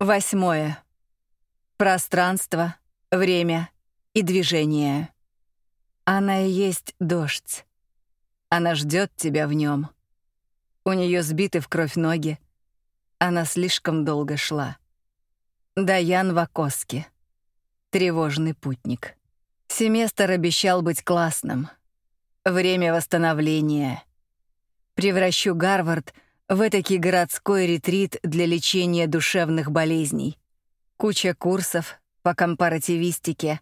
Восьмое. Пространство, время и движение. Она и есть дождь. Она ждет тебя в нем. У нее сбиты в кровь ноги. Она слишком долго шла. Даян Вакоски. Тревожный путник. Семестр обещал быть классным. Время восстановления. Превращу Гарвард в этакий городской ретрит для лечения душевных болезней. Куча курсов по компаративистике,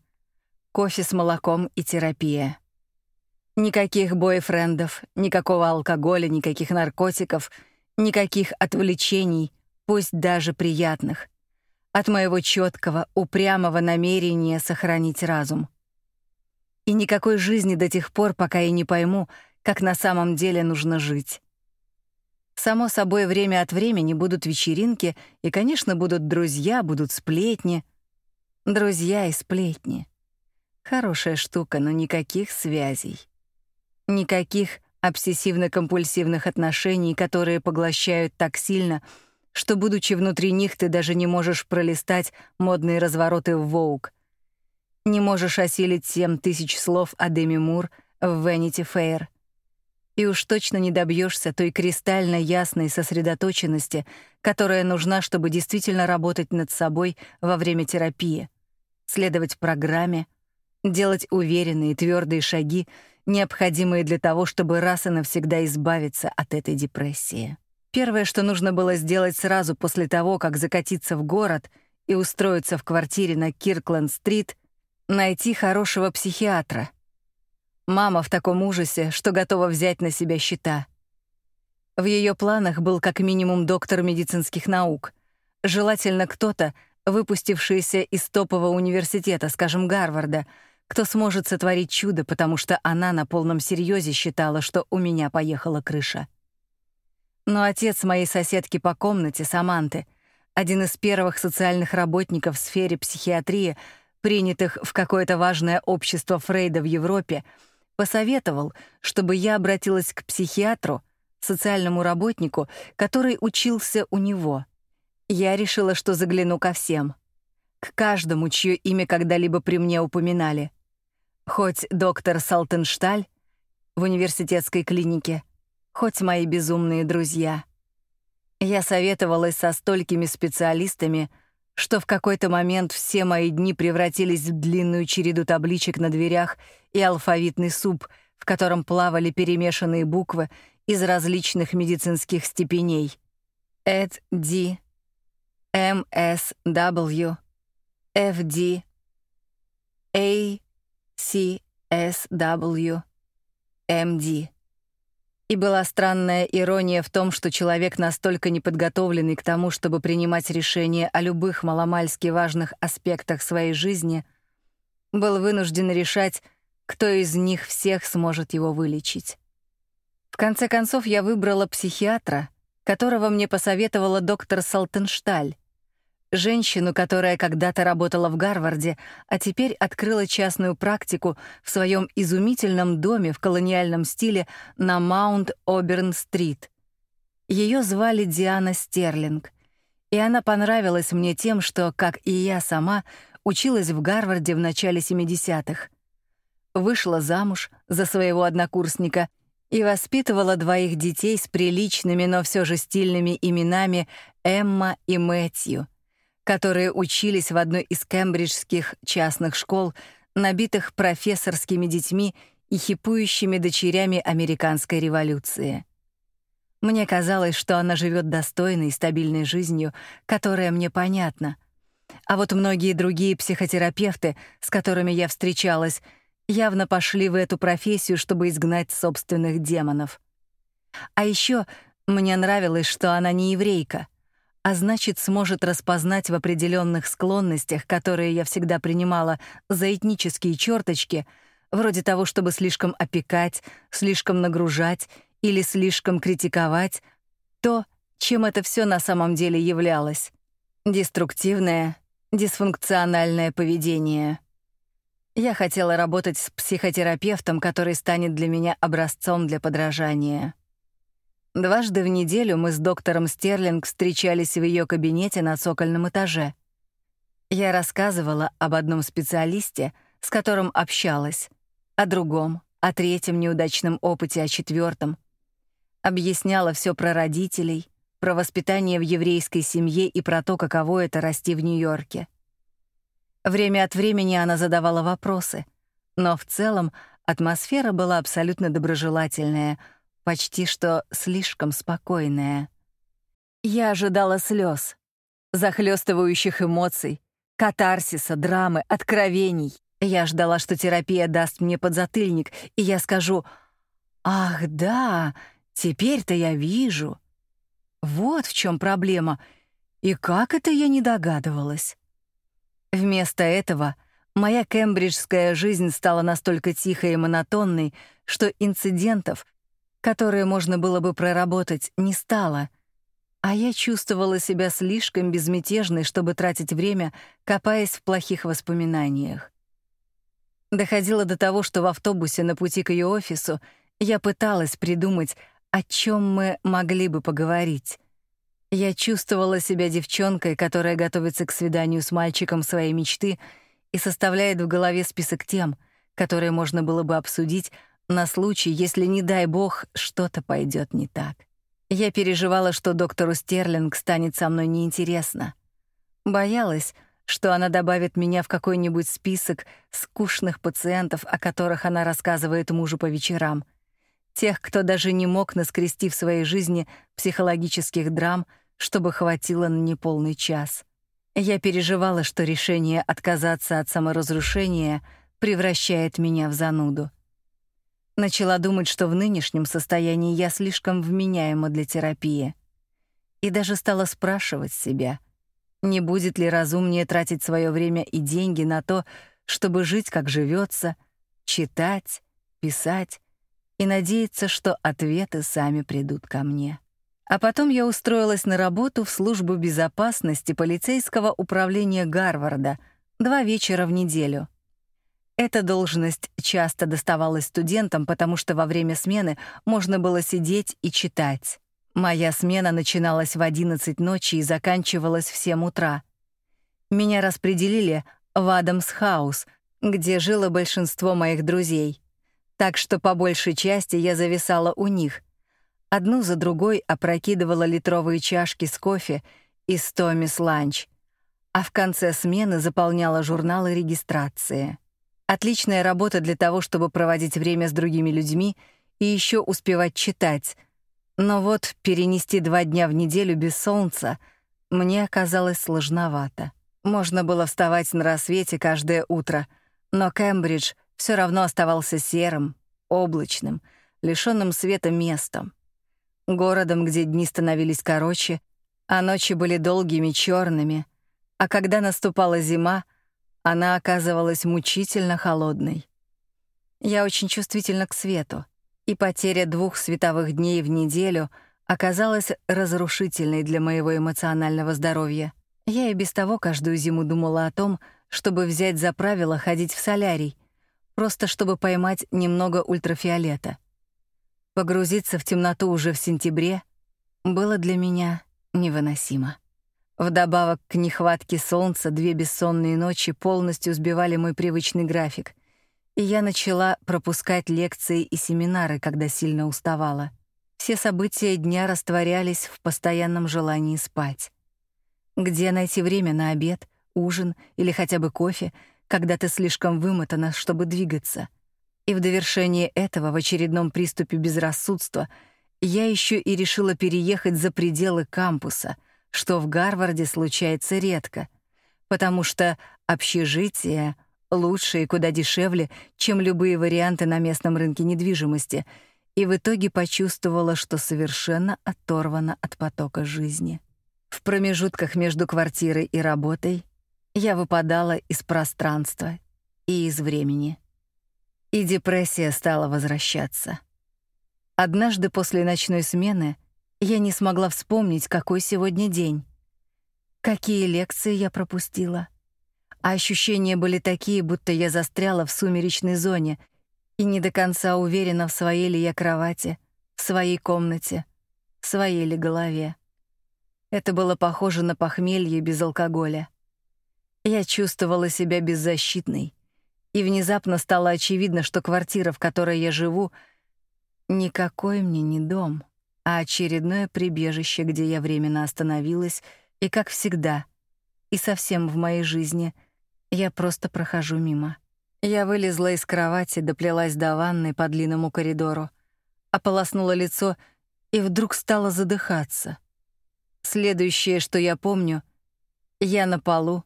кофе с молоком и терапия. Никаких бойфрендов, никакого алкоголя, никаких наркотиков, никаких отвлечений, пусть даже приятных. От моего четкого, упрямого намерения сохранить разум. И никакой жизни до тех пор, пока я не пойму, как на самом деле нужно жить. Само собой, время от времени будут вечеринки, и, конечно, будут друзья, будут сплетни. Друзья и сплетни. Хорошая штука, но никаких связей. Никаких обсессивно-компульсивных отношений, которые поглощают так сильно, что, будучи внутри них, ты даже не можешь пролистать модные развороты в Vogue. Не можешь осилить семь тысяч слов о Деми Мур в Vanity Fair — и уж точно не добьешься той кристально ясной сосредоточенности, которая нужна, чтобы действительно работать над собой во время терапии, следовать программе, делать уверенные твердые шаги, необходимые для того, чтобы раз и навсегда избавиться от этой депрессии. Первое, что нужно было сделать сразу после того, как закатиться в город и устроиться в квартире на Киркленд-стрит, найти хорошего психиатра — Мама в таком ужасе, что готова взять на себя счета. В ее планах был как минимум доктор медицинских наук, желательно кто-то, выпустившийся из топового университета, скажем, Гарварда, кто сможет сотворить чудо, потому что она на полном серьезе считала, что у меня поехала крыша. Но отец моей соседки по комнате, Саманты, один из первых социальных работников в сфере психиатрии, принятых в какое-то важное общество Фрейда в Европе, посоветовал, чтобы я обратилась к психиатру, социальному работнику, который учился у него. Я решила, что загляну ко всем. К каждому, чье имя когда-либо при мне упоминали. Хоть доктор Салтеншталь в университетской клинике, хоть мои безумные друзья. Я советовалась со столькими специалистами, что в какой-то момент все мои дни превратились в длинную череду табличек на дверях и алфавитный суп, в котором плавали перемешанные буквы из различных медицинских степеней. Эд Д, М С W, Ф Д, А С С W, М Д. И была странная ирония в том, что человек, настолько неподготовленный к тому, чтобы принимать решения о любых маломальски важных аспектах своей жизни, был вынужден решать, кто из них всех сможет его вылечить. В конце концов, я выбрала психиатра, которого мне посоветовала доктор Салтеншталь, Женщину, которая когда-то работала в Гарварде, а теперь открыла частную практику в своем изумительном доме в колониальном стиле на Маунт-Оберн-стрит. Ее звали Диана Стерлинг, и она понравилась мне тем, что, как и я сама, училась в Гарварде в начале 70-х. Вышла замуж за своего однокурсника и воспитывала двоих детей с приличными, но все же стильными именами Эмма и Мэтью — которые учились в одной из кембриджских частных школ, набитых профессорскими детьми и хипующими дочерями американской революции. Мне казалось, что она живет достойной и стабильной жизнью, которая мне понятна. А вот многие другие психотерапевты, с которыми я встречалась, явно пошли в эту профессию, чтобы изгнать собственных демонов. А еще мне нравилось, что она не еврейка — а значит, сможет распознать в определенных склонностях, которые я всегда принимала за этнические черточки, вроде того, чтобы слишком опекать, слишком нагружать или слишком критиковать, то, чем это все на самом деле являлось. Деструктивное, дисфункциональное поведение. Я хотела работать с психотерапевтом, который станет для меня образцом для подражания. Дважды в неделю мы с доктором Стерлинг встречались в ее кабинете на цокольном этаже. Я рассказывала об одном специалисте, с которым общалась, о другом, о третьем неудачном опыте, о четвертом. Объясняла все про родителей, про воспитание в еврейской семье и про то, каково это расти в Нью-Йорке. Время от времени она задавала вопросы, но в целом атмосфера была абсолютно доброжелательная, почти что слишком спокойная. Я ожидала слез, захлестывающих эмоций, катарсиса, драмы, откровений. Я ждала, что терапия даст мне подзатыльник, и я скажу «Ах, да, теперь-то я вижу». Вот в чем проблема. И как это я не догадывалась? Вместо этого моя кембриджская жизнь стала настолько тихой и монотонной, что инцидентов, которые можно было бы проработать, не стало. А я чувствовала себя слишком безмятежной, чтобы тратить время, копаясь в плохих воспоминаниях. Доходило до того, что в автобусе на пути к ее офису я пыталась придумать, о чем мы могли бы поговорить. Я чувствовала себя девчонкой, которая готовится к свиданию с мальчиком своей мечты и составляет в голове список тем, которые можно было бы обсудить на случай, если, не дай бог, что-то пойдет не так. Я переживала, что доктору Стерлинг станет со мной неинтересно. Боялась, что она добавит меня в какой-нибудь список скучных пациентов, о которых она рассказывает мужу по вечерам — тех, кто даже не мог наскрести в своей жизни психологических драм, чтобы хватило на неполный час. Я переживала, что решение отказаться от саморазрушения превращает меня в зануду. Начала думать, что в нынешнем состоянии я слишком вменяема для терапии. И даже стала спрашивать себя, не будет ли разумнее тратить свое время и деньги на то, чтобы жить, как живется, читать, писать и надеяться, что ответы сами придут ко мне. А потом я устроилась на работу в службу безопасности полицейского управления Гарварда два вечера в неделю. Эта должность часто доставалась студентам, потому что во время смены можно было сидеть и читать. Моя смена начиналась в 11 ночи и заканчивалась в 7 утра. Меня распределили в Адамс-хаус, где жило большинство моих друзей — так что по большей части я зависала у них. Одну за другой опрокидывала литровые чашки с кофе из Томис Ланч, а в конце смены заполняла журналы регистрации. Отличная работа для того, чтобы проводить время с другими людьми и еще успевать читать. Но вот перенести два дня в неделю без солнца мне оказалось сложновато. Можно было вставать на рассвете каждое утро, но Кембридж — все равно оставался серым, облачным, лишённым света местом. Городом, где дни становились короче, а ночи были долгими, черными, а когда наступала зима, она оказывалась мучительно холодной. Я очень чувствительна к свету, и потеря двух световых дней в неделю оказалась разрушительной для моего эмоционального здоровья. Я и без того каждую зиму думала о том, чтобы взять за правило ходить в солярий — просто чтобы поймать немного ультрафиолета. Погрузиться в темноту уже в сентябре было для меня невыносимо. Вдобавок к нехватке солнца две бессонные ночи полностью сбивали мой привычный график, и я начала пропускать лекции и семинары, когда сильно уставала. Все события дня растворялись в постоянном желании спать. Где найти время на обед, ужин или хотя бы кофе — когда ты слишком вымотана, чтобы двигаться. И в довершение этого, в очередном приступе безрассудства, я еще и решила переехать за пределы кампуса, что в Гарварде случается редко, потому что общежитие лучше и куда дешевле, чем любые варианты на местном рынке недвижимости, и в итоге почувствовала, что совершенно оторвана от потока жизни. В промежутках между квартирой и работой я выпадала из пространства и из времени. И депрессия стала возвращаться. Однажды после ночной смены я не смогла вспомнить, какой сегодня день. Какие лекции я пропустила. А ощущения были такие, будто я застряла в сумеречной зоне и не до конца уверена, в своей ли я кровати, в своей комнате, своей ли голове. Это было похоже на похмелье без алкоголя. Я чувствовала себя беззащитной, и внезапно стало очевидно, что квартира, в которой я живу, никакой мне не дом, а очередное прибежище, где я временно остановилась, и как всегда, и совсем в моей жизни, я просто прохожу мимо. Я вылезла из кровати, доплелась до ванной по длинному коридору, ополоснула лицо и вдруг стала задыхаться. Следующее, что я помню, я на полу,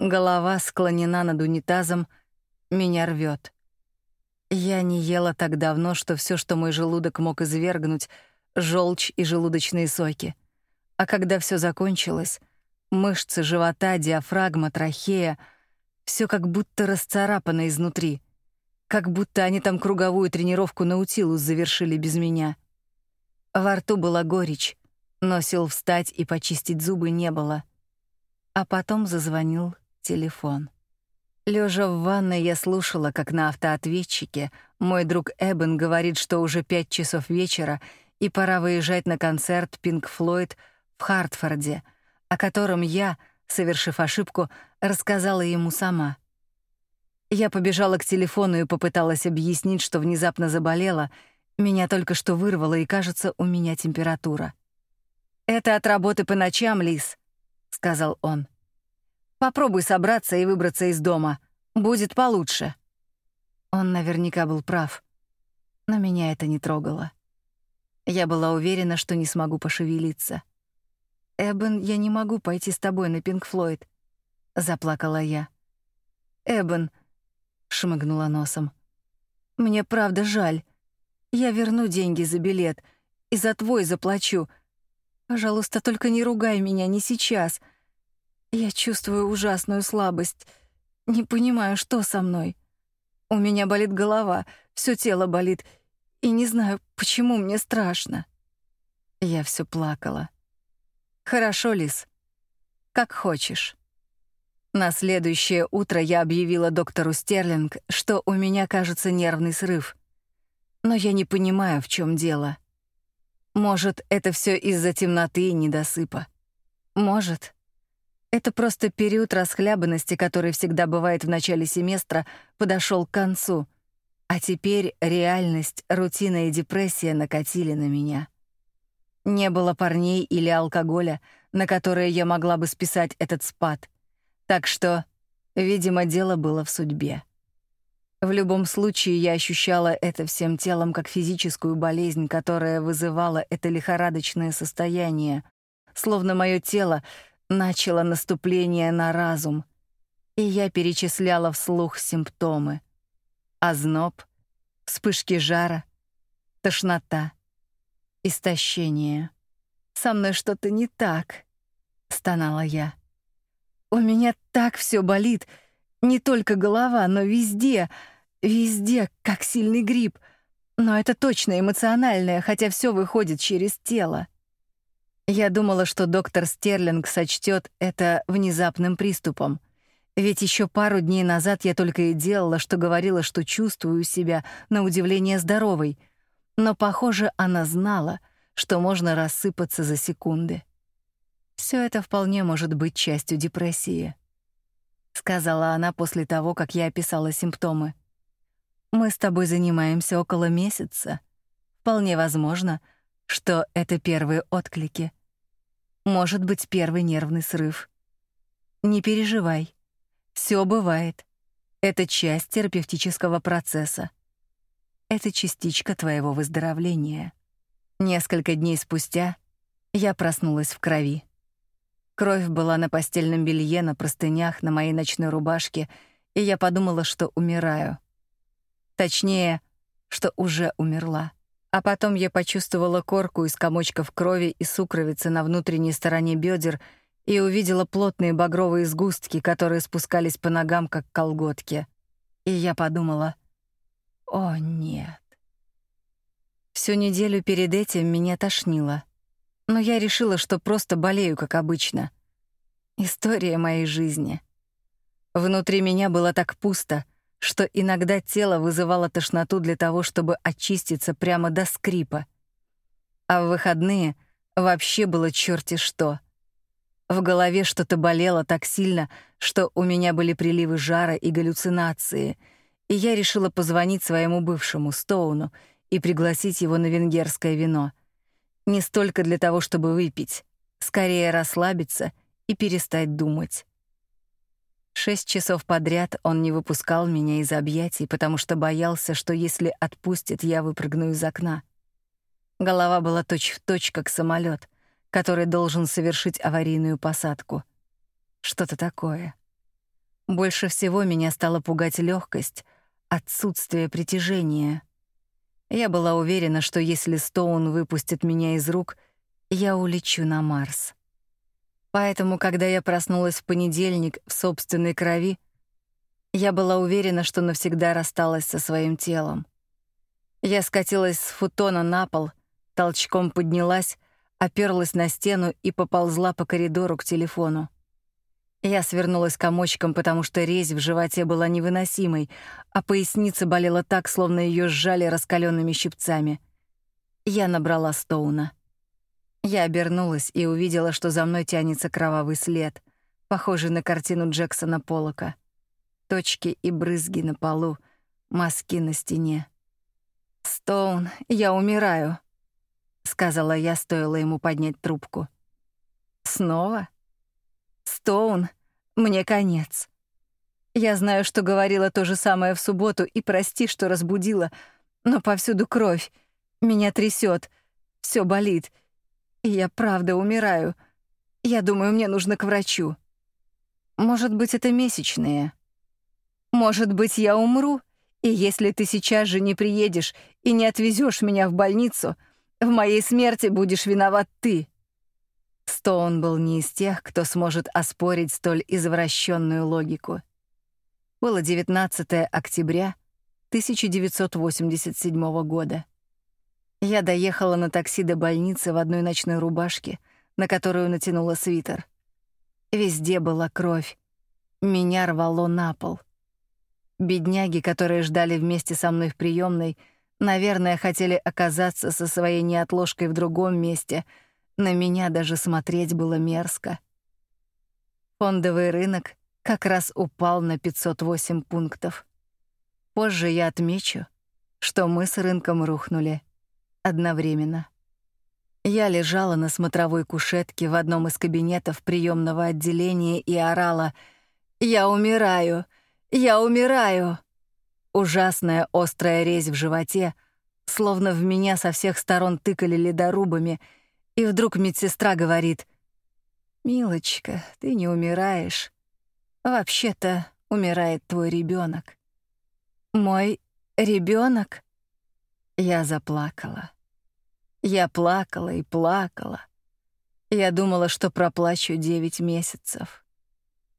голова склонена над унитазом, меня рвет. Я не ела так давно, что все, что мой желудок мог извергнуть, желчь и желудочные соки. А когда все закончилось, мышцы живота, диафрагма, трахея — все как будто расцарапано изнутри. Как будто они там круговую тренировку Наутилус завершили без меня. Во рту была горечь, но сил встать и почистить зубы не было. А потом зазвонил телефон. Лежа в ванной, я слушала, как на автоответчике мой друг Эбен говорит, что уже пять часов вечера и пора выезжать на концерт Pink Floyd в Хартфорде, о котором я — совершив ошибку, рассказала ему сама. Я побежала к телефону и попыталась объяснить, что внезапно заболела, меня только что вырвало, и, кажется, у меня температура. «Это от работы по ночам, Лис», — сказал он. «Попробуй собраться и выбраться из дома. Будет получше». Он наверняка был прав, но меня это не трогало. Я была уверена, что не смогу пошевелиться. «Эбен, я не могу пойти с тобой на Пинк Флойд», — заплакала я. «Эбен», — шмыгнула носом, — «мне правда жаль. Я верну деньги за билет и за твой заплачу. Пожалуйста, только не ругай меня, не сейчас. Я чувствую ужасную слабость. Не понимаю, что со мной. У меня болит голова, все тело болит, и не знаю, почему мне страшно». Я все плакала. Хорошо, Лис. Как хочешь. На следующее утро я объявила доктору Стерлинг, что у меня, кажется, нервный срыв. Но я не понимаю, в чем дело. Может, это все из-за темноты и недосыпа. Может. Это просто период расхлябанности, который всегда бывает в начале семестра, подошел к концу. А теперь реальность, рутина и депрессия накатили на меня. Не было парней или алкоголя, на которые я могла бы списать этот спад. Так что, видимо, дело было в судьбе. В любом случае, я ощущала это всем телом как физическую болезнь, которая вызывала это лихорадочное состояние, словно мое тело начало наступление на разум, и я перечисляла вслух симптомы. Озноб, вспышки жара, тошнота — истощение. «Со мной что-то не так», — стонала я. «У меня так все болит, не только голова, но везде, везде, как сильный грипп. Но это точно эмоциональное, хотя все выходит через тело». Я думала, что доктор Стерлинг сочтет это внезапным приступом. Ведь еще пару дней назад я только и делала, что говорила, что чувствую себя на удивление здоровой — но, похоже, она знала, что можно рассыпаться за секунды. Все это вполне может быть частью депрессии», — сказала она после того, как я описала симптомы. «Мы с тобой занимаемся около месяца. Вполне возможно, что это первые отклики. Может быть, первый нервный срыв. Не переживай. Все бывает. Это часть терапевтического процесса это частичка твоего выздоровления. Несколько дней спустя я проснулась в крови. Кровь была на постельном белье, на простынях, на моей ночной рубашке, и я подумала, что умираю. Точнее, что уже умерла. А потом я почувствовала корку из комочков крови и сукровицы на внутренней стороне бедер и увидела плотные багровые сгустки, которые спускались по ногам, как колготки. И я подумала — о, нет. Всю неделю перед этим меня тошнило. Но я решила, что просто болею, как обычно. История моей жизни. Внутри меня было так пусто, что иногда тело вызывало тошноту для того, чтобы очиститься прямо до скрипа. А в выходные вообще было черти что. В голове что-то болело так сильно, что у меня были приливы жара и галлюцинации, и я решила позвонить своему бывшему Стоуну и пригласить его на венгерское вино. Не столько для того, чтобы выпить, скорее расслабиться и перестать думать. Шесть часов подряд он не выпускал меня из объятий, потому что боялся, что если отпустит, я выпрыгну из окна. Голова была точь-в-точь, точь, как самолет, который должен совершить аварийную посадку. Что-то такое. Больше всего меня стала пугать легкость, отсутствие притяжения. Я была уверена, что если Стоун выпустит меня из рук, я улечу на Марс. Поэтому, когда я проснулась в понедельник в собственной крови, я была уверена, что навсегда рассталась со своим телом. Я скатилась с футона на пол, толчком поднялась, оперлась на стену и поползла по коридору к телефону. Я свернулась комочком, потому что резь в животе была невыносимой, а поясница болела так, словно ее сжали раскаленными щипцами. Я набрала Стоуна. Я обернулась и увидела, что за мной тянется кровавый след, похожий на картину Джексона Поллока. Точки и брызги на полу, мазки на стене. «Стоун, я умираю», — сказала я, стоило ему поднять трубку. «Снова?» «Стоун, мне конец. Я знаю, что говорила то же самое в субботу, и прости, что разбудила, но повсюду кровь. Меня трясет, все болит, и я правда умираю. Я думаю, мне нужно к врачу. Может быть, это месячные. Может быть, я умру, и если ты сейчас же не приедешь и не отвезешь меня в больницу, в моей смерти будешь виноват ты. Стоун был не из тех, кто сможет оспорить столь извращенную логику. Было 19 октября 1987 года. Я доехала на такси до больницы в одной ночной рубашке, на которую натянула свитер. Везде была кровь. Меня рвало на пол. Бедняги, которые ждали вместе со мной в приемной, наверное, хотели оказаться со своей неотложкой в другом месте. На меня даже смотреть было мерзко. Фондовый рынок как раз упал на 508 пунктов. Позже я отмечу, что мы с рынком рухнули одновременно. Я лежала на смотровой кушетке в одном из кабинетов приемного отделения и орала «Я умираю! Я умираю!» Ужасная острая резь в животе, словно в меня со всех сторон тыкали ледорубами, и вдруг медсестра говорит «Милочка, ты не умираешь. Вообще-то умирает твой ребенок. «Мой ребенок? Я заплакала. Я плакала и плакала. Я думала, что проплачу девять месяцев.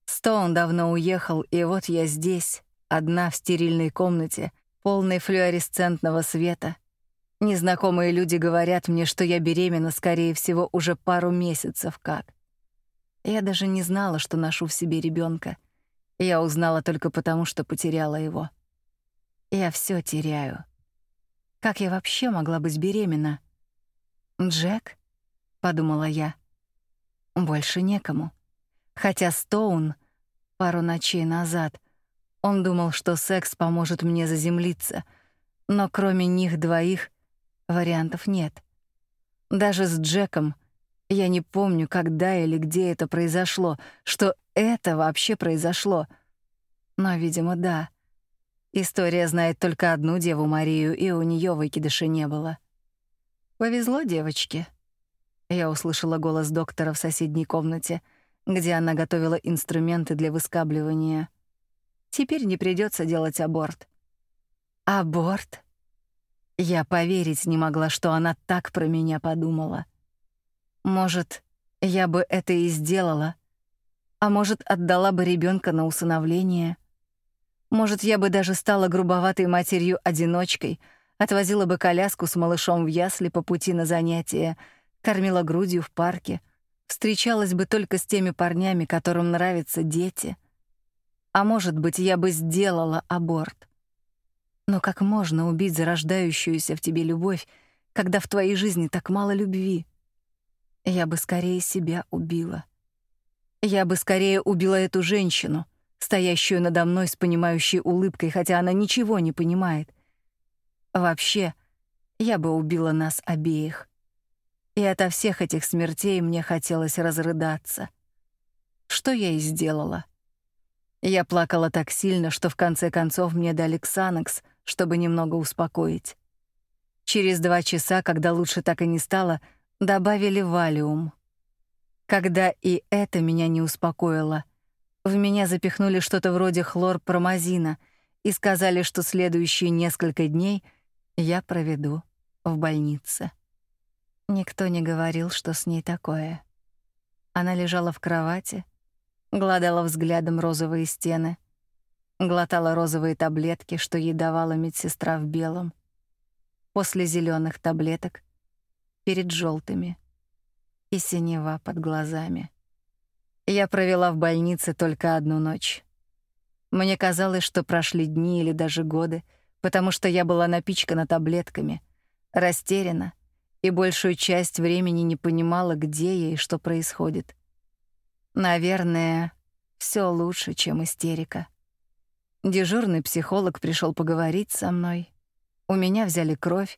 Стоун давно уехал, и вот я здесь, одна в стерильной комнате, полной флуоресцентного света. Незнакомые люди говорят мне, что я беременна, скорее всего, уже пару месяцев как. Я даже не знала, что ношу в себе ребенка. Я узнала только потому, что потеряла его. Я все теряю. Как я вообще могла быть беременна? «Джек?» — подумала я. «Больше некому. Хотя Стоун пару ночей назад он думал, что секс поможет мне заземлиться, но кроме них двоих вариантов нет. Даже с Джеком я не помню, когда или где это произошло, что это вообще произошло. Но, видимо, да. История знает только одну Деву Марию, и у нее выкидыша не было. Повезло девочке. Я услышала голос доктора в соседней комнате, где она готовила инструменты для выскабливания. Теперь не придется делать аборт. Аборт? Я поверить не могла, что она так про меня подумала. Может, я бы это и сделала, а может, отдала бы ребенка на усыновление. Может, я бы даже стала грубоватой матерью-одиночкой — отвозила бы коляску с малышом в ясли по пути на занятия, кормила грудью в парке, встречалась бы только с теми парнями, которым нравятся дети. А может быть, я бы сделала аборт. Но как можно убить зарождающуюся в тебе любовь, когда в твоей жизни так мало любви? Я бы скорее себя убила. Я бы скорее убила эту женщину, стоящую надо мной с понимающей улыбкой, хотя она ничего не понимает. Вообще, я бы убила нас обеих. И ото всех этих смертей мне хотелось разрыдаться. Что я и сделала. Я плакала так сильно, что в конце концов мне дали ксанокс, чтобы немного успокоить. Через два часа, когда лучше так и не стало, добавили валиум. Когда и это меня не успокоило, в меня запихнули что-то вроде хлорпромазина и сказали, что следующие несколько дней я проведу в больнице. Никто не говорил, что с ней такое. Она лежала в кровати, гладала взглядом розовые стены, глотала розовые таблетки, что ей давала медсестра в белом. После зеленых таблеток перед желтыми и синева под глазами. Я провела в больнице только одну ночь. Мне казалось, что прошли дни или даже годы, потому что я была напичкана таблетками, растеряна и большую часть времени не понимала, где я и что происходит. Наверное, все лучше, чем истерика. Дежурный психолог пришел поговорить со мной. У меня взяли кровь,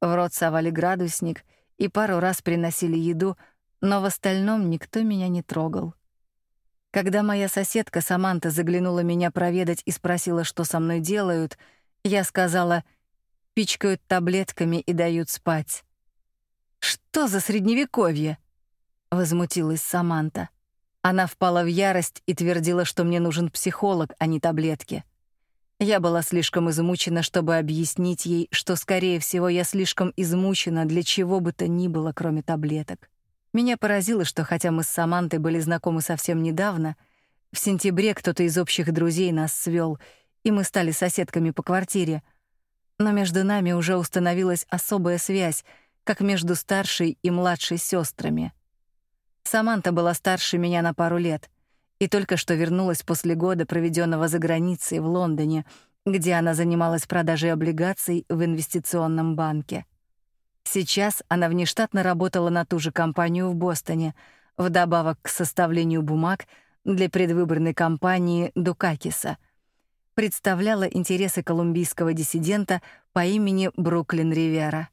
в рот совали градусник и пару раз приносили еду, но в остальном никто меня не трогал. Когда моя соседка Саманта заглянула меня проведать и спросила, что со мной делают, я сказала: "Пичкают таблетками и дают спать". Что за средневековье? возмутилась Саманта. Она впала в ярость и твердила, что мне нужен психолог, а не таблетки. Я была слишком измучена, чтобы объяснить ей, что скорее всего я слишком измучена для чего бы то ни было, кроме таблеток. Меня поразило, что хотя мы с Самантой были знакомы совсем недавно, в сентябре кто-то из общих друзей нас свел, и мы стали соседками по квартире. Но между нами уже установилась особая связь, как между старшей и младшей сестрами. Саманта была старше меня на пару лет и только что вернулась после года, проведенного за границей в Лондоне, где она занималась продажей облигаций в инвестиционном банке. Сейчас она внештатно работала на ту же компанию в Бостоне, вдобавок к составлению бумаг для предвыборной кампании Дукакиса. Представляла интересы колумбийского диссидента по имени Бруклин Ривера.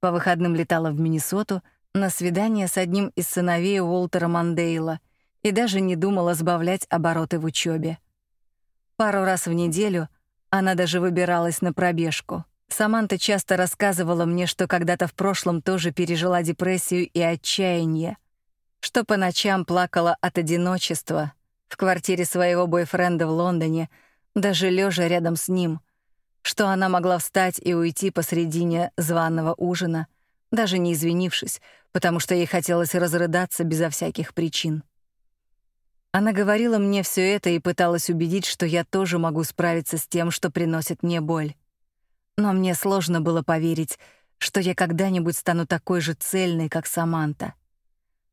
По выходным летала в Миннесоту на свидание с одним из сыновей Уолтера Мандейла и даже не думала сбавлять обороты в учебе. Пару раз в неделю она даже выбиралась на пробежку. Саманта часто рассказывала мне, что когда-то в прошлом тоже пережила депрессию и отчаяние, что по ночам плакала от одиночества в квартире своего бойфренда в Лондоне, даже лежа рядом с ним — что она могла встать и уйти посредине званого ужина, даже не извинившись, потому что ей хотелось разрыдаться безо всяких причин. Она говорила мне все это и пыталась убедить, что я тоже могу справиться с тем, что приносит мне боль. Но мне сложно было поверить, что я когда-нибудь стану такой же цельной, как Саманта.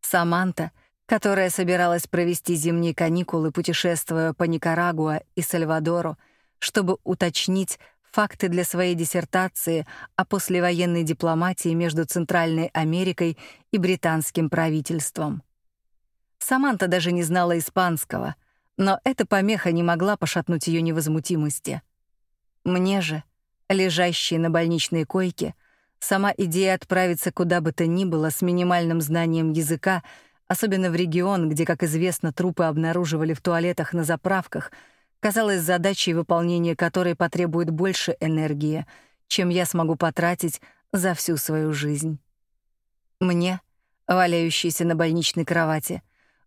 Саманта, которая собиралась провести зимние каникулы, путешествуя по Никарагуа и Сальвадору, чтобы уточнить, факты для своей диссертации о послевоенной дипломатии между Центральной Америкой и британским правительством. Саманта даже не знала испанского, но эта помеха не могла пошатнуть ее невозмутимости. Мне же, лежащей на больничной койке, сама идея отправиться куда бы то ни было с минимальным знанием языка, особенно в регион, где, как известно, трупы обнаруживали в туалетах на заправках — казалось задачей, выполнение которой потребует больше энергии, чем я смогу потратить за всю свою жизнь. Мне, валяющейся на больничной кровати,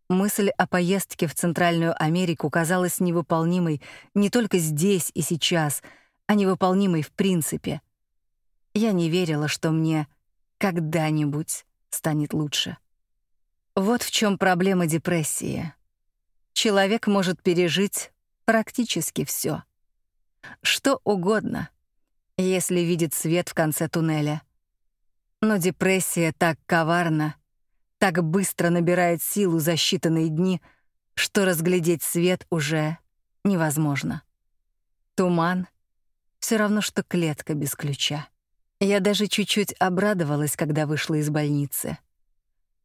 мысль о поездке в Центральную Америку казалась невыполнимой не только здесь и сейчас, а невыполнимой в принципе. Я не верила, что мне когда-нибудь станет лучше. Вот в чем проблема депрессии. Человек может пережить практически все. Что угодно, если видит свет в конце туннеля. Но депрессия так коварна, так быстро набирает силу за считанные дни, что разглядеть свет уже невозможно. Туман — все равно, что клетка без ключа. Я даже чуть-чуть обрадовалась, когда вышла из больницы.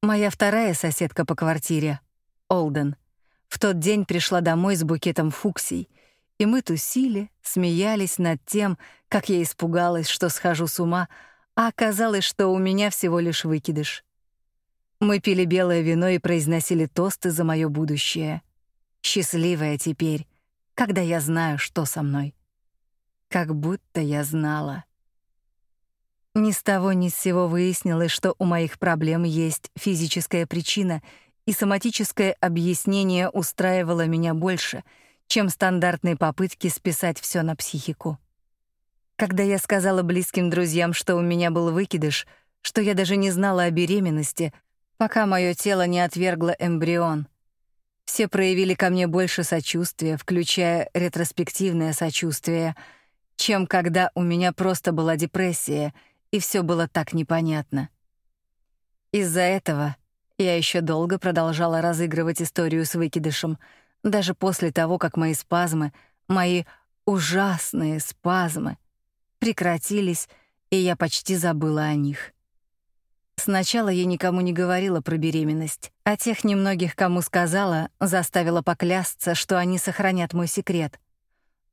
Моя вторая соседка по квартире, Олден, в тот день пришла домой с букетом фуксий, и мы тусили, смеялись над тем, как я испугалась, что схожу с ума, а оказалось, что у меня всего лишь выкидыш. Мы пили белое вино и произносили тосты за мое будущее. Счастливая теперь, когда я знаю, что со мной. Как будто я знала. Ни с того ни с сего выяснилось, что у моих проблем есть физическая причина, и соматическое объяснение устраивало меня больше, чем стандартные попытки списать все на психику. Когда я сказала близким друзьям, что у меня был выкидыш, что я даже не знала о беременности, пока мое тело не отвергло эмбрион, все проявили ко мне больше сочувствия, включая ретроспективное сочувствие, чем когда у меня просто была депрессия — и все было так непонятно. Из-за этого я еще долго продолжала разыгрывать историю с выкидышем, даже после того, как мои спазмы, мои ужасные спазмы, прекратились, и я почти забыла о них. Сначала я никому не говорила про беременность, а тех немногих, кому сказала, заставила поклясться, что они сохранят мой секрет.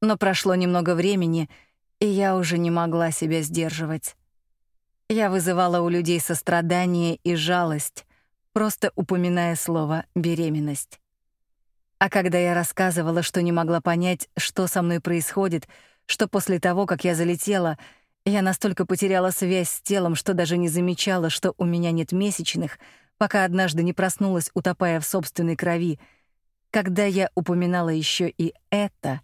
Но прошло немного времени, и я уже не могла себя сдерживать. Я вызывала у людей сострадание и жалость, просто упоминая слово беременность. А когда я рассказывала, что не могла понять, что со мной происходит, что после того, как я залетела, я настолько потеряла связь с телом, что даже не замечала, что у меня нет месячных, пока однажды не проснулась, утопая в собственной крови. Когда я упоминала еще и это,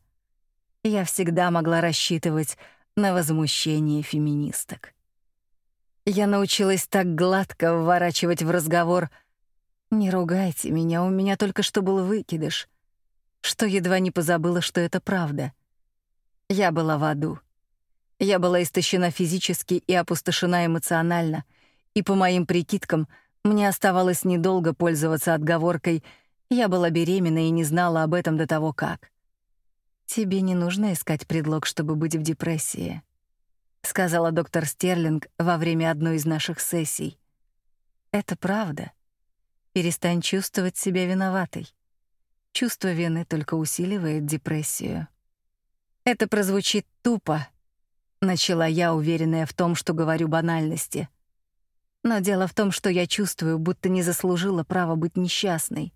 я всегда могла рассчитывать на возмущение феминисток. Я научилась так гладко вворачивать в разговор «Не ругайте меня, у меня только что был выкидыш», что едва не позабыла, что это правда. Я была в аду. Я была истощена физически и опустошена эмоционально, и по моим прикидкам мне оставалось недолго пользоваться отговоркой «я была беременна и не знала об этом до того как». Тебе не нужно искать предлог, чтобы быть в депрессии сказала доктор Стерлинг во время одной из наших сессий. Это правда. Перестань чувствовать себя виноватой. Чувство вины только усиливает депрессию. Это прозвучит тупо, начала я, уверенная в том, что говорю банальности. Но дело в том, что я чувствую, будто не заслужила права быть несчастной.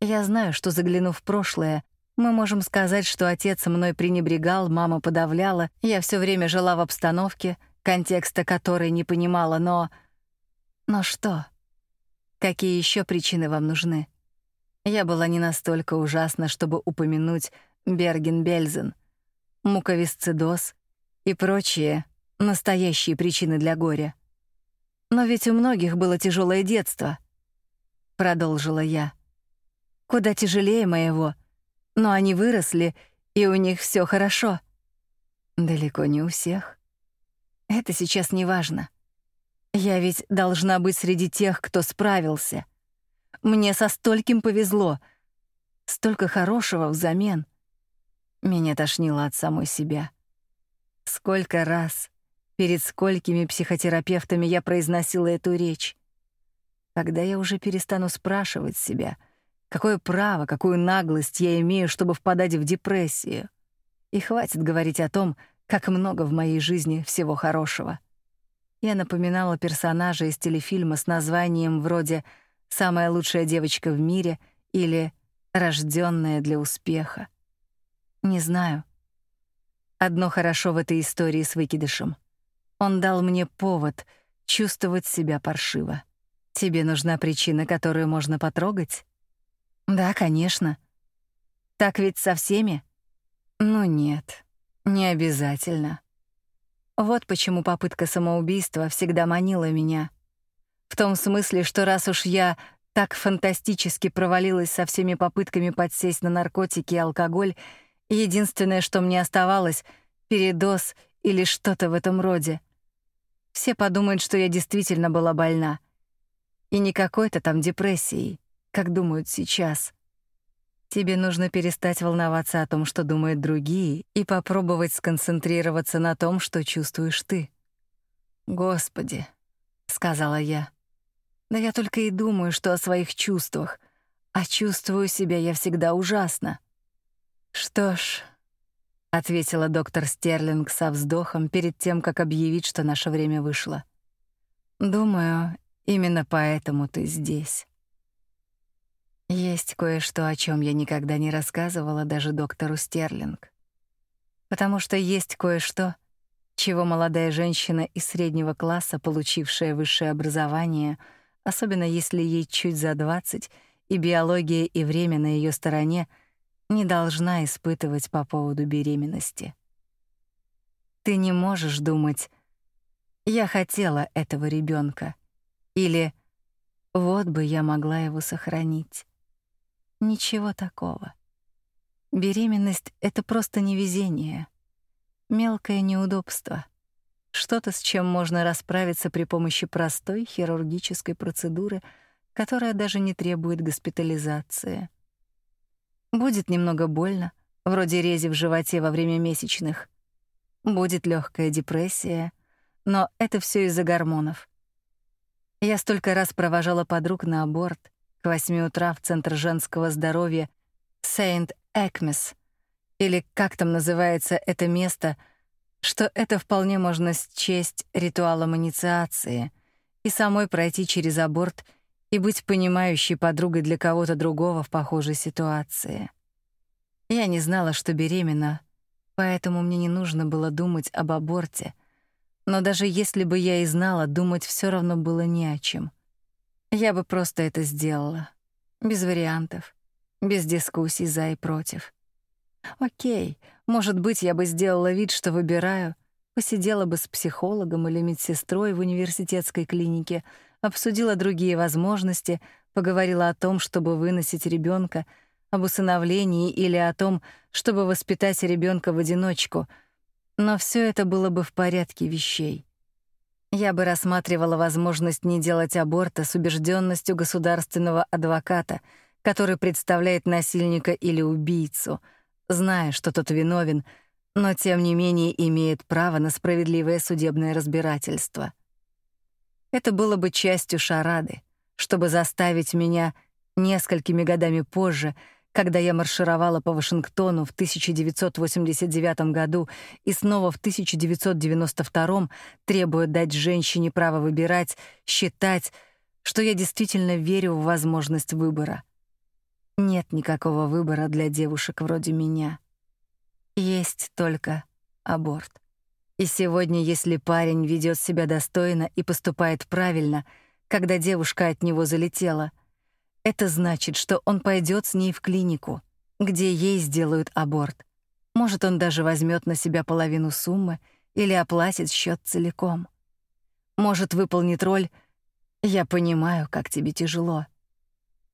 Я знаю, что заглянув в прошлое, мы можем сказать, что отец мной пренебрегал, мама подавляла, я все время жила в обстановке, контекста которой не понимала, но... Но что? Какие еще причины вам нужны? Я была не настолько ужасна, чтобы упомянуть Берген-Бельзен, муковисцидоз и прочие настоящие причины для горя. Но ведь у многих было тяжелое детство, продолжила я. Куда тяжелее моего — но они выросли, и у них все хорошо. Далеко не у всех. Это сейчас не важно. Я ведь должна быть среди тех, кто справился. Мне со стольким повезло, столько хорошего взамен. Меня тошнило от самой себя. Сколько раз, перед сколькими психотерапевтами я произносила эту речь. Когда я уже перестану спрашивать себя — Какое право, какую наглость я имею, чтобы впадать в депрессию? И хватит говорить о том, как много в моей жизни всего хорошего. Я напоминала персонажа из телефильма с названием вроде «Самая лучшая девочка в мире» или «Рожденная для успеха». Не знаю. Одно хорошо в этой истории с выкидышем. Он дал мне повод чувствовать себя паршиво. Тебе нужна причина, которую можно потрогать? Да, конечно. Так ведь со всеми? Ну нет, не обязательно. Вот почему попытка самоубийства всегда манила меня. В том смысле, что раз уж я так фантастически провалилась со всеми попытками подсесть на наркотики и алкоголь, единственное, что мне оставалось — передоз или что-то в этом роде. Все подумают, что я действительно была больна. И не какой-то там депрессией как думают сейчас. Тебе нужно перестать волноваться о том, что думают другие, и попробовать сконцентрироваться на том, что чувствуешь ты. Господи, сказала я. Да я только и думаю, что о своих чувствах, а чувствую себя я всегда ужасно. Что ж, ответила доктор Стерлинг со вздохом перед тем, как объявить, что наше время вышло. Думаю, именно поэтому ты здесь. Есть кое-что, о чем я никогда не рассказывала даже доктору Стерлинг. Потому что есть кое-что, чего молодая женщина из среднего класса, получившая высшее образование, особенно если ей чуть за 20, и биология и время на ее стороне, не должна испытывать по поводу беременности. Ты не можешь думать: я хотела этого ребенка или вот бы я могла его сохранить. Ничего такого. Беременность это просто невезение, мелкое неудобство. Что-то, с чем можно расправиться при помощи простой хирургической процедуры, которая даже не требует госпитализации. Будет немного больно, вроде рези в животе во время месячных. Будет легкая депрессия, но это все из-за гормонов. Я столько раз провожала подруг на аборт к восьми утра в Центр женского здоровья Сент-Экмес, или как там называется это место, что это вполне можно счесть ритуалом инициации и самой пройти через аборт и быть понимающей подругой для кого-то другого в похожей ситуации. Я не знала, что беременна, поэтому мне не нужно было думать об аборте. Но даже если бы я и знала, думать все равно было не о чем. Я бы просто это сделала, без вариантов, без дискуссий за и против. О'кей, может быть, я бы сделала вид, что выбираю, посидела бы с психологом или медсестрой в университетской клинике, обсудила другие возможности, поговорила о том, чтобы выносить ребенка, об усыновлении или о том, чтобы воспитать ребенка в одиночку. Но все это было бы в порядке вещей. Я бы рассматривала возможность не делать аборта с убежденностью государственного адвоката, который представляет насильника или убийцу, зная, что тот виновен, но тем не менее имеет право на справедливое судебное разбирательство. Это было бы частью шарады, чтобы заставить меня несколькими годами позже, когда я маршировала по Вашингтону в 1989 году и снова в 1992, требуя дать женщине право выбирать, считать, что я действительно верю в возможность выбора. Нет никакого выбора для девушек вроде меня. Есть только аборт. И сегодня, если парень ведет себя достойно и поступает правильно, когда девушка от него залетела, это значит, что он пойдет с ней в клинику, где ей сделают аборт. Может, он даже возьмет на себя половину суммы или оплатит счет целиком. Может, выполнит роль «Я понимаю, как тебе тяжело».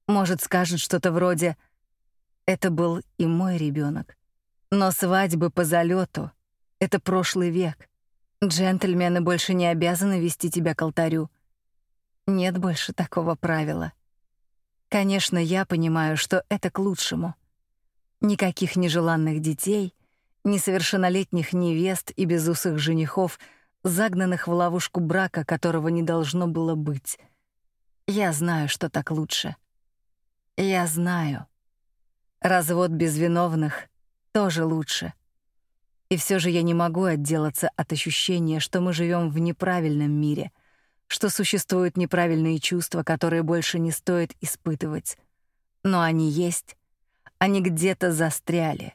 Может, скажет что-то вроде «Это был и мой ребенок, но свадьбы по залету это прошлый век. Джентльмены больше не обязаны вести тебя к алтарю. Нет больше такого правила. Конечно, я понимаю, что это к лучшему. Никаких нежеланных детей, несовершеннолетних невест и безусых женихов, загнанных в ловушку брака, которого не должно было быть. Я знаю, что так лучше. Я знаю. Развод без виновных тоже лучше. И все же я не могу отделаться от ощущения, что мы живем в неправильном мире, что существуют неправильные чувства, которые больше не стоит испытывать. Но они есть. Они где-то застряли.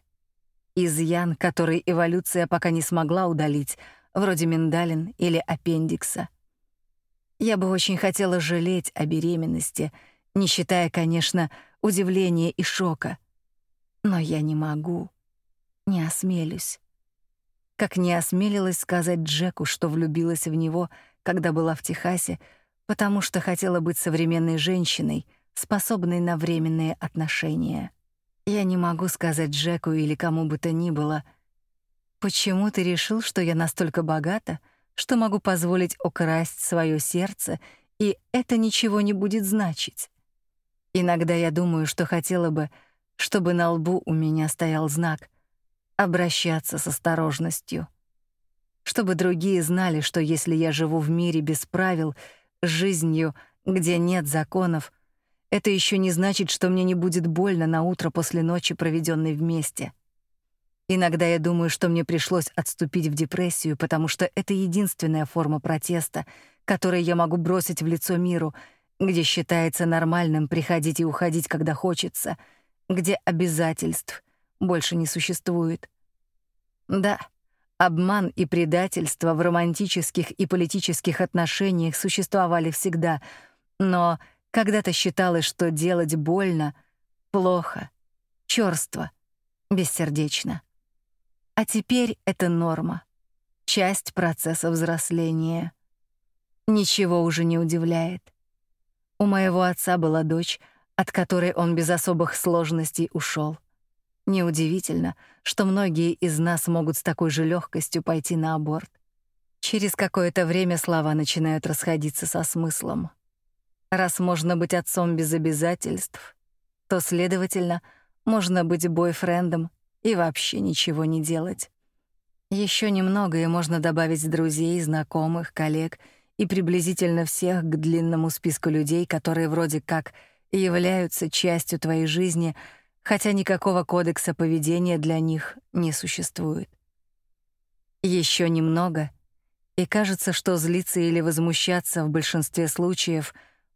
Изъян, который эволюция пока не смогла удалить, вроде миндалин или аппендикса. Я бы очень хотела жалеть о беременности, не считая, конечно, удивления и шока. Но я не могу, не осмелюсь как не осмелилась сказать Джеку, что влюбилась в него, когда была в Техасе, потому что хотела быть современной женщиной, способной на временные отношения. Я не могу сказать Джеку или кому бы то ни было, почему ты решил, что я настолько богата, что могу позволить украсть свое сердце, и это ничего не будет значить. Иногда я думаю, что хотела бы, чтобы на лбу у меня стоял знак — обращаться с осторожностью. Чтобы другие знали, что если я живу в мире без правил, с жизнью, где нет законов, это еще не значит, что мне не будет больно на утро после ночи, проведенной вместе. Иногда я думаю, что мне пришлось отступить в депрессию, потому что это единственная форма протеста, которую я могу бросить в лицо миру, где считается нормальным приходить и уходить, когда хочется, где обязательств больше не существует. Да, обман и предательство в романтических и политических отношениях существовали всегда, но когда-то считалось, что делать больно плохо, чёрство, бессердечно. А теперь это норма, часть процесса взросления. Ничего уже не удивляет. У моего отца была дочь, от которой он без особых сложностей ушел. Неудивительно, что многие из нас могут с такой же легкостью пойти на аборт. Через какое-то время слова начинают расходиться со смыслом. Раз можно быть отцом без обязательств, то, следовательно, можно быть бойфрендом и вообще ничего не делать. Еще немного, и можно добавить друзей, знакомых, коллег и приблизительно всех к длинному списку людей, которые вроде как являются частью твоей жизни, хотя никакого кодекса поведения для них не существует. Еще немного, и кажется, что злиться или возмущаться в большинстве случаев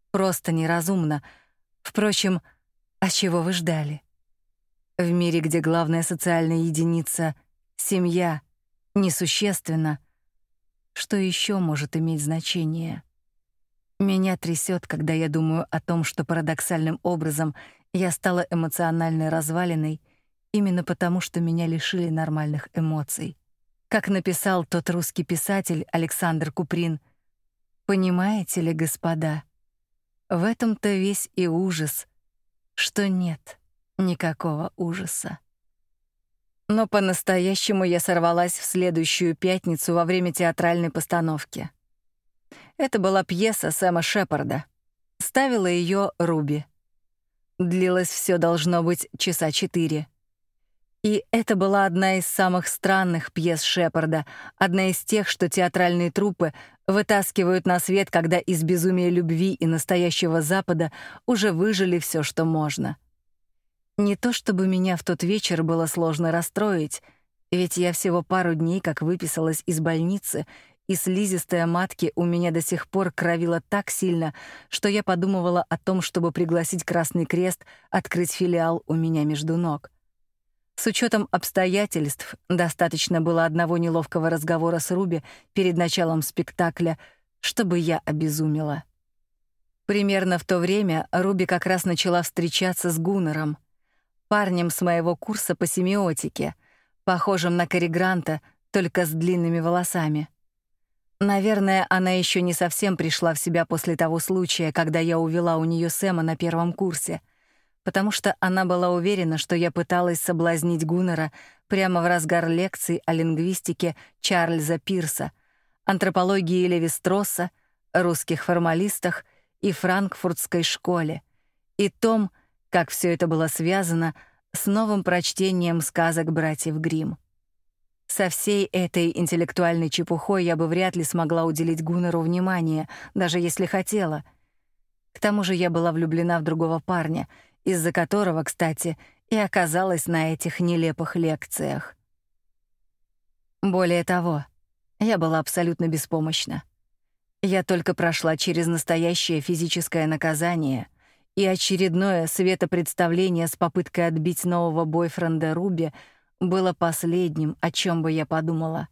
просто неразумно. Впрочем, а чего вы ждали? В мире, где главная социальная единица — семья — несущественна, что еще может иметь значение? Меня трясет, когда я думаю о том, что парадоксальным образом я стала эмоциональной развалиной именно потому, что меня лишили нормальных эмоций. Как написал тот русский писатель Александр Куприн, «Понимаете ли, господа, в этом-то весь и ужас, что нет Никакого ужаса. Но по-настоящему я сорвалась в следующую пятницу во время театральной постановки. Это была пьеса Сэма Шепарда. Ставила ее Руби. Длилось все должно быть часа четыре. И это была одна из самых странных пьес Шепарда, одна из тех, что театральные труппы вытаскивают на свет, когда из безумия любви и настоящего Запада уже выжили все, что можно — не то чтобы меня в тот вечер было сложно расстроить, ведь я всего пару дней как выписалась из больницы, и слизистая матки у меня до сих пор кровила так сильно, что я подумывала о том, чтобы пригласить Красный Крест открыть филиал у меня между ног. С учетом обстоятельств достаточно было одного неловкого разговора с Руби перед началом спектакля, чтобы я обезумела. Примерно в то время Руби как раз начала встречаться с Гуннером — парнем с моего курса по семиотике, похожим на Кэрри Гранта, только с длинными волосами. Наверное, она еще не совсем пришла в себя после того случая, когда я увела у нее Сэма на первом курсе, потому что она была уверена, что я пыталась соблазнить Гуннера прямо в разгар лекций о лингвистике Чарльза Пирса, антропологии Леви-Стросса, русских формалистах и франкфуртской школе, и том, как все это было связано с новым прочтением сказок братьев Гримм. Со всей этой интеллектуальной чепухой я бы вряд ли смогла уделить Гуннеру внимание, даже если хотела. К тому же я была влюблена в другого парня, из-за которого, кстати, и оказалась на этих нелепых лекциях. Более того, я была абсолютно беспомощна. Я только прошла через настоящее физическое наказание — и очередное светопредставление с попыткой отбить нового бойфренда Руби было последним, о чем бы я подумала.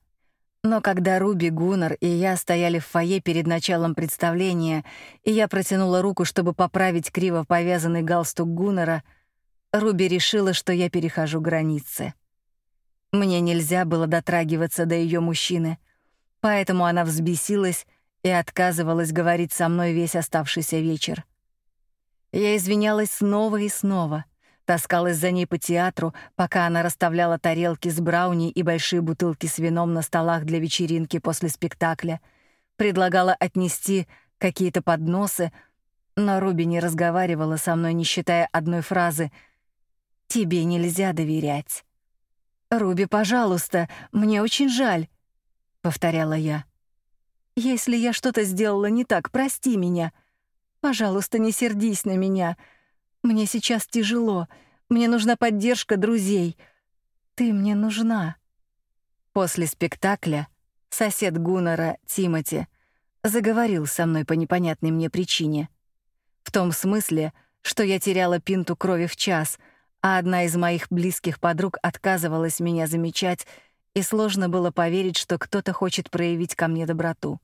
Но когда Руби, Гуннер и я стояли в фойе перед началом представления, и я протянула руку, чтобы поправить криво повязанный галстук Гуннера, Руби решила, что я перехожу границы. Мне нельзя было дотрагиваться до ее мужчины, поэтому она взбесилась и отказывалась говорить со мной весь оставшийся вечер. Я извинялась снова и снова, таскалась за ней по театру, пока она расставляла тарелки с брауни и большие бутылки с вином на столах для вечеринки после спектакля, предлагала отнести какие-то подносы, но Руби не разговаривала со мной, не считая одной фразы «Тебе нельзя доверять». «Руби, пожалуйста, мне очень жаль». повторяла я. Если я что-то сделала не так, прости меня. Пожалуйста, не сердись на меня. Мне сейчас тяжело. Мне нужна поддержка друзей. Ты мне нужна. После спектакля сосед Гуннера, Тимати, заговорил со мной по непонятной мне причине. В том смысле, что я теряла пинту крови в час, а одна из моих близких подруг отказывалась меня замечать, и сложно было поверить, что кто-то хочет проявить ко мне доброту.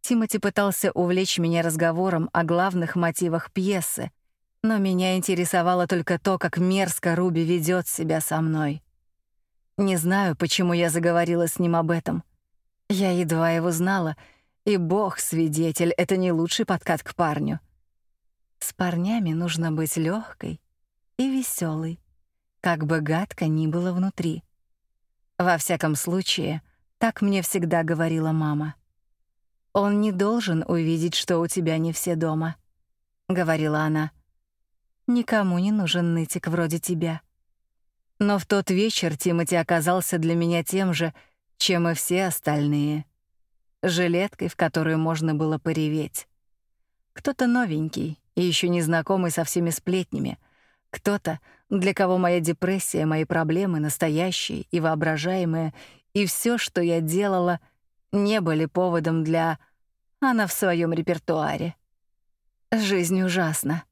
Тимати пытался увлечь меня разговором о главных мотивах пьесы, но меня интересовало только то, как мерзко Руби ведет себя со мной. Не знаю, почему я заговорила с ним об этом. Я едва его знала, и бог свидетель, это не лучший подкат к парню. С парнями нужно быть легкой и веселой, как бы гадко ни было внутри. Во всяком случае, так мне всегда говорила мама. Он не должен увидеть, что у тебя не все дома, говорила она. Никому не нужен нытик вроде тебя. Но в тот вечер Тимати оказался для меня тем же, чем и все остальные. Жилеткой, в которую можно было пореветь. Кто-то новенький и еще не знакомый со всеми сплетнями. Кто-то, для кого моя депрессия, мои проблемы настоящие и воображаемые, и все, что я делала — не были поводом для она в своем репертуаре. Жизнь ужасна,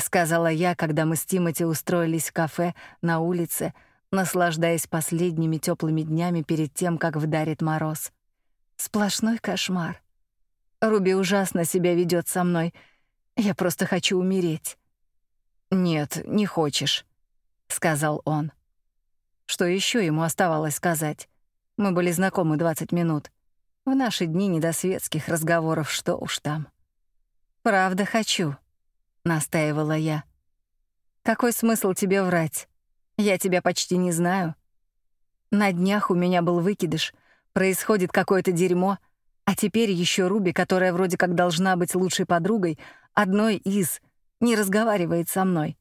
сказала я, когда мы с Тимати устроились в кафе на улице, наслаждаясь последними теплыми днями перед тем, как вдарит мороз. Сплошной кошмар. Руби ужасно себя ведет со мной. Я просто хочу умереть. Нет, не хочешь, сказал он. Что еще ему оставалось сказать? Мы были знакомы 20 минут. В наши дни не до светских разговоров, что уж там. «Правда хочу», — настаивала я. «Какой смысл тебе врать? Я тебя почти не знаю. На днях у меня был выкидыш, происходит какое-то дерьмо, а теперь еще Руби, которая вроде как должна быть лучшей подругой, одной из, не разговаривает со мной.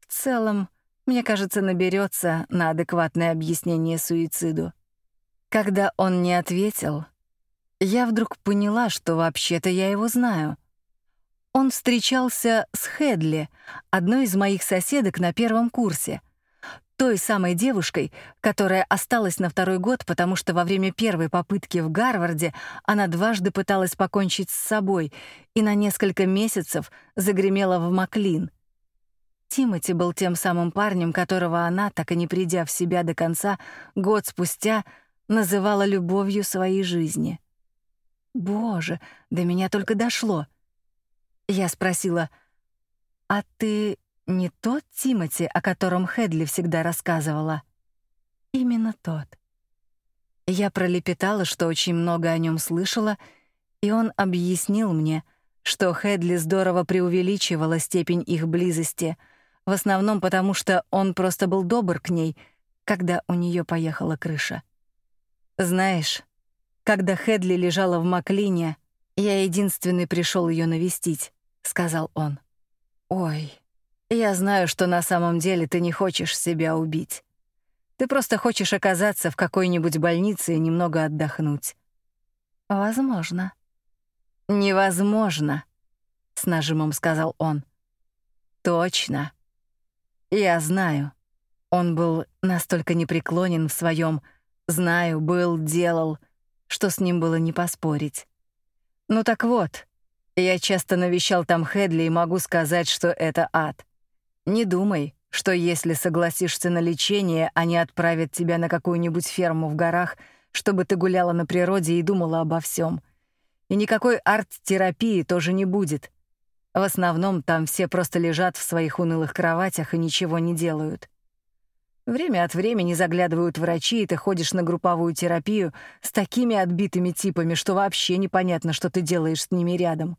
В целом, мне кажется, наберется на адекватное объяснение суициду. Когда он не ответил, я вдруг поняла, что вообще-то я его знаю. Он встречался с Хедли, одной из моих соседок на первом курсе, той самой девушкой, которая осталась на второй год, потому что во время первой попытки в Гарварде она дважды пыталась покончить с собой и на несколько месяцев загремела в Маклин. Тимоти был тем самым парнем, которого она, так и не придя в себя до конца, год спустя — называла любовью своей жизни. Боже, до меня только дошло. Я спросила: "А ты не тот Тимати, о котором Хедли всегда рассказывала?" Именно тот. Я пролепетала, что очень много о нем слышала, и он объяснил мне, что Хедли здорово преувеличивала степень их близости, в основном потому, что он просто был добр к ней, когда у нее поехала крыша. Знаешь, когда Хедли лежала в Маклине, я единственный пришел ее навестить, сказал он. Ой, я знаю, что на самом деле ты не хочешь себя убить. Ты просто хочешь оказаться в какой-нибудь больнице и немного отдохнуть. Возможно. Невозможно, с нажимом сказал он. Точно. Я знаю. Он был настолько непреклонен в своем Знаю, был, делал, что с ним было не поспорить. Ну так вот, я часто навещал там Хедли и могу сказать, что это ад. Не думай, что если согласишься на лечение, они отправят тебя на какую-нибудь ферму в горах, чтобы ты гуляла на природе и думала обо всем. И никакой арт-терапии тоже не будет. В основном там все просто лежат в своих унылых кроватях и ничего не делают. Время от времени заглядывают врачи, и ты ходишь на групповую терапию с такими отбитыми типами, что вообще непонятно, что ты делаешь с ними рядом.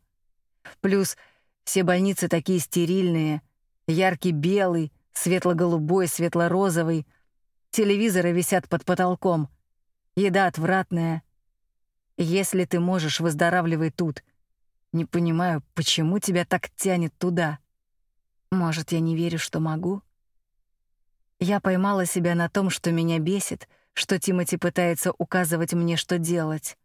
Плюс все больницы такие стерильные, яркий белый, светло-голубой, светло-розовый. Телевизоры висят под потолком. Еда отвратная. Если ты можешь, выздоравливай тут. Не понимаю, почему тебя так тянет туда. Может, я не верю, что могу? Я поймала себя на том, что меня бесит, что Тимати пытается указывать мне, что делать.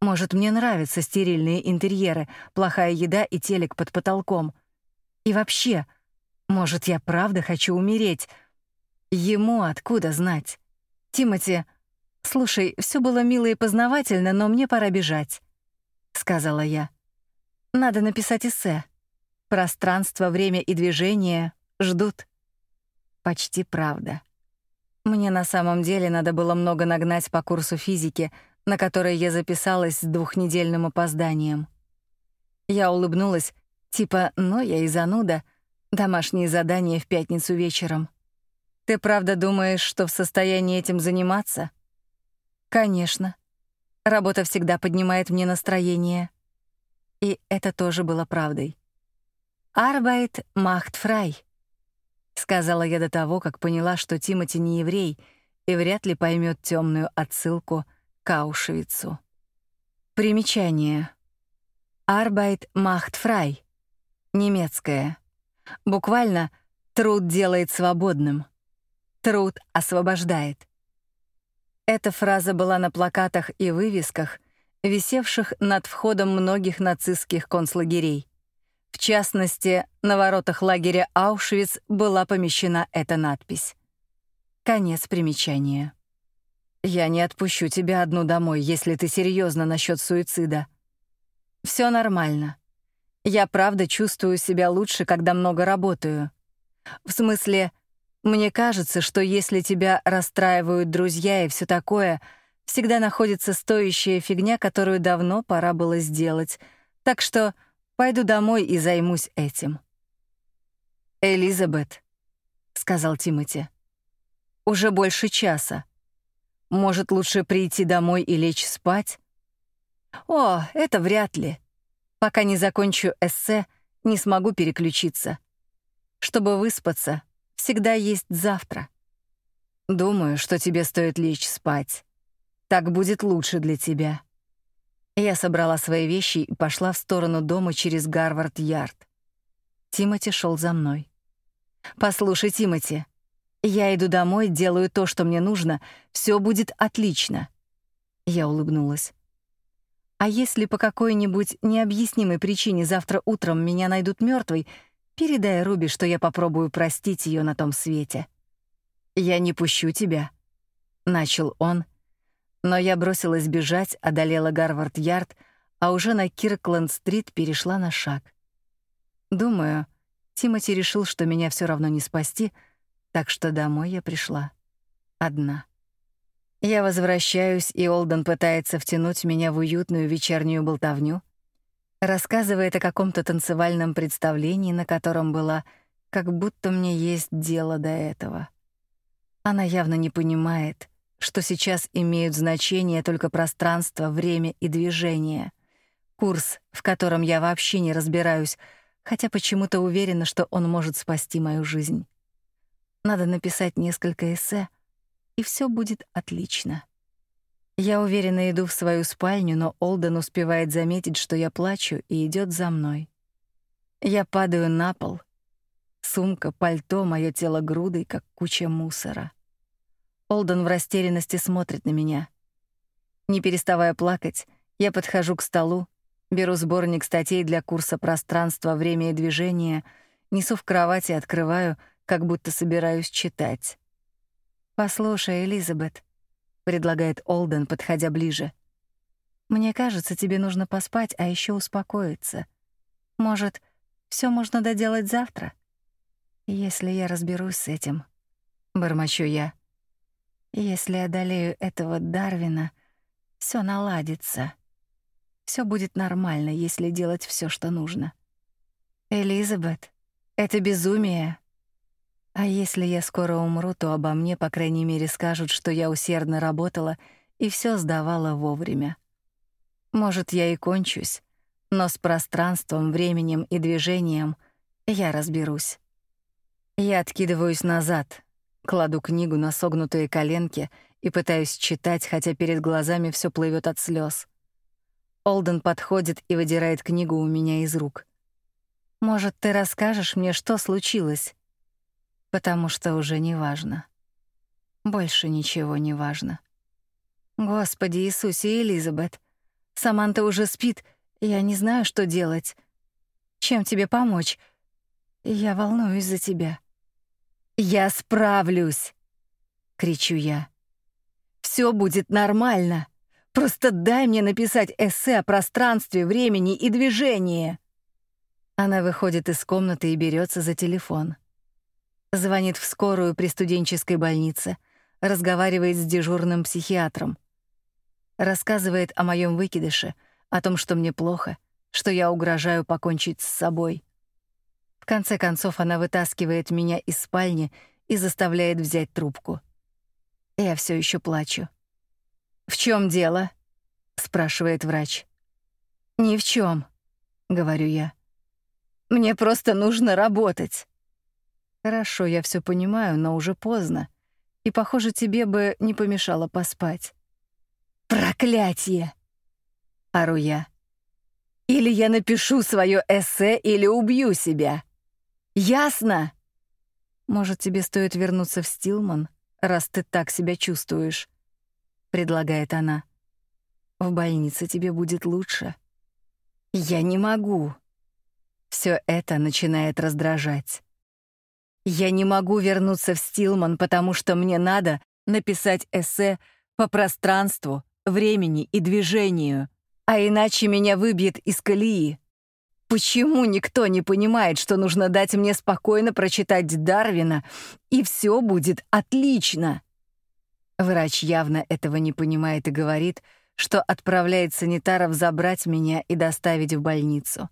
Может, мне нравятся стерильные интерьеры, плохая еда и телек под потолком. И вообще, может, я правда хочу умереть? Ему откуда знать? Тимати, слушай, все было мило и познавательно, но мне пора бежать, сказала я. Надо написать эссе. Пространство, время и движение ждут. Почти правда. Мне на самом деле надо было много нагнать по курсу физики — на который я записалась с двухнедельным опозданием. Я улыбнулась, типа «ну, я и зануда», домашние задания в пятницу вечером. «Ты правда думаешь, что в состоянии этим заниматься?» «Конечно. Работа всегда поднимает мне настроение». И это тоже было правдой. «Arbeit macht frei», — сказала я до того, как поняла, что Тимати не еврей и вряд ли поймет темную отсылку — Каушвицу. Примечание. Arbeit macht frei. Немецкое. Буквально труд делает свободным. Труд освобождает. Эта фраза была на плакатах и вывесках, висевших над входом многих нацистских концлагерей. В частности, на воротах лагеря Аушвиц была помещена эта надпись. Конец примечания. Я не отпущу тебя одну домой, если ты серьезно насчет суицида. Все нормально. Я правда чувствую себя лучше, когда много работаю. В смысле, мне кажется, что если тебя расстраивают друзья и все такое, всегда находится стоящая фигня, которую давно пора было сделать. Так что пойду домой и займусь этим. Элизабет, сказал Тимати. Уже больше часа. Может, лучше прийти домой и лечь спать? О, это вряд ли. Пока не закончу эссе, не смогу переключиться. Чтобы выспаться, всегда есть завтра. Думаю, что тебе стоит лечь спать. Так будет лучше для тебя. Я собрала свои вещи и пошла в сторону дома через Гарвард-Ярд. Тимати шел за мной. Послушай, Тимати, я иду домой, делаю то, что мне нужно, все будет отлично. Я улыбнулась. А если по какой-нибудь необъяснимой причине завтра утром меня найдут мертвой, передай Руби, что я попробую простить ее на том свете. Я не пущу тебя, начал он, но я бросилась бежать, одолела Гарвард-Ярд, а уже на Киркленд-стрит перешла на шаг. Думаю, Тимоти решил, что меня все равно не спасти — так что домой я пришла одна. Я возвращаюсь, и Олден пытается втянуть меня в уютную вечернюю болтовню, рассказывает о каком-то танцевальном представлении, на котором была, как будто мне есть дело до этого. Она явно не понимает, что сейчас имеют значение только пространство, время и движение. Курс, в котором я вообще не разбираюсь, хотя почему-то уверена, что он может спасти мою жизнь. Надо написать несколько эссе, и все будет отлично. Я уверенно иду в свою спальню, но Олден успевает заметить, что я плачу, и идет за мной. Я падаю на пол. Сумка, пальто, мое тело грудой, как куча мусора. Олден в растерянности смотрит на меня. Не переставая плакать, я подхожу к столу, беру сборник статей для курса «Пространство, время и движение», несу в кровать и открываю — как будто собираюсь читать. «Послушай, Элизабет», — предлагает Олден, подходя ближе. «Мне кажется, тебе нужно поспать, а еще успокоиться. Может, все можно доделать завтра? Если я разберусь с этим», — бормочу я. «Если одолею этого Дарвина, все наладится. Все будет нормально, если делать все, что нужно». «Элизабет, это безумие», а если я скоро умру, то обо мне, по крайней мере, скажут, что я усердно работала и все сдавала вовремя. Может, я и кончусь, но с пространством, временем и движением я разберусь. Я откидываюсь назад, кладу книгу на согнутые коленки и пытаюсь читать, хотя перед глазами все плывет от слез. Олден подходит и выдирает книгу у меня из рук. Может, ты расскажешь мне, что случилось? Потому что уже не важно. Больше ничего не важно. Господи Иисусе, Элизабет, Саманта уже спит, я не знаю, что делать. Чем тебе помочь? Я волнуюсь за тебя. Я справлюсь, кричу я. Все будет нормально. Просто дай мне написать эссе о пространстве, времени и движении. Она выходит из комнаты и берется за телефон. Звонит в скорую при студенческой больнице, разговаривает с дежурным психиатром. Рассказывает о моем выкидыше, о том, что мне плохо, что я угрожаю покончить с собой. В конце концов она вытаскивает меня из спальни и заставляет взять трубку. Я все еще плачу. В чем дело? спрашивает врач. Ни в чем, говорю я. Мне просто нужно работать. Хорошо, я все понимаю, но уже поздно. И, похоже, тебе бы не помешало поспать. Проклятие! Ору я. Или я напишу свое эссе, или убью себя. Ясно? Может, тебе стоит вернуться в Стилман, раз ты так себя чувствуешь? Предлагает она. В больнице тебе будет лучше. Я не могу. Все это начинает раздражать. Я не могу вернуться в Стилман, потому что мне надо написать эссе по пространству, времени и движению, а иначе меня выбьет из колеи. Почему никто не понимает, что нужно дать мне спокойно прочитать Дарвина, и все будет отлично? Врач явно этого не понимает и говорит, что отправляет санитаров забрать меня и доставить в больницу.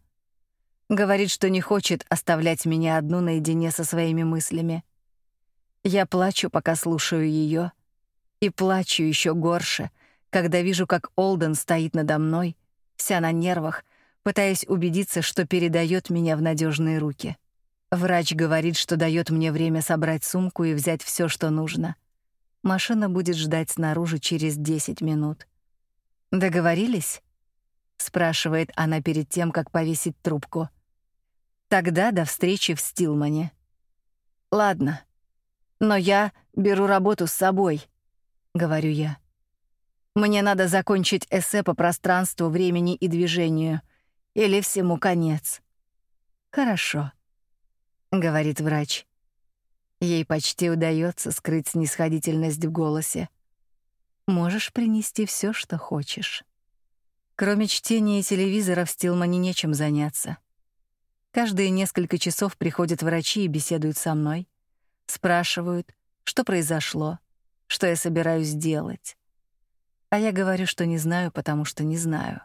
Говорит, что не хочет оставлять меня одну наедине со своими мыслями. Я плачу, пока слушаю ее, и плачу еще горше, когда вижу, как Олден стоит надо мной, вся на нервах, пытаясь убедиться, что передает меня в надежные руки. Врач говорит, что дает мне время собрать сумку и взять все, что нужно. Машина будет ждать снаружи через 10 минут. Договорились? спрашивает она перед тем, как повесить трубку. Тогда до встречи в Стилмане. Ладно. Но я беру работу с собой, говорю я. Мне надо закончить эссе по пространству, времени и движению, или всему конец. Хорошо, говорит врач. Ей почти удается скрыть снисходительность в голосе. Можешь принести все, что хочешь. Кроме чтения и телевизора в Стилмане нечем заняться. Каждые несколько часов приходят врачи и беседуют со мной, спрашивают, что произошло, что я собираюсь делать. А я говорю, что не знаю, потому что не знаю.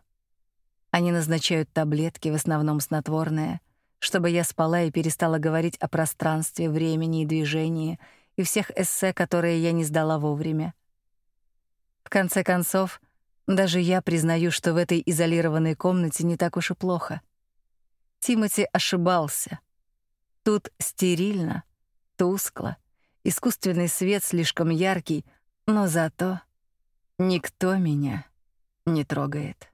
Они назначают таблетки, в основном снотворные, чтобы я спала и перестала говорить о пространстве, времени и движении и всех эссе, которые я не сдала вовремя. В конце концов, даже я признаю, что в этой изолированной комнате не так уж и плохо — Тимати ошибался. Тут стерильно, тускло, искусственный свет слишком яркий, но зато никто меня не трогает.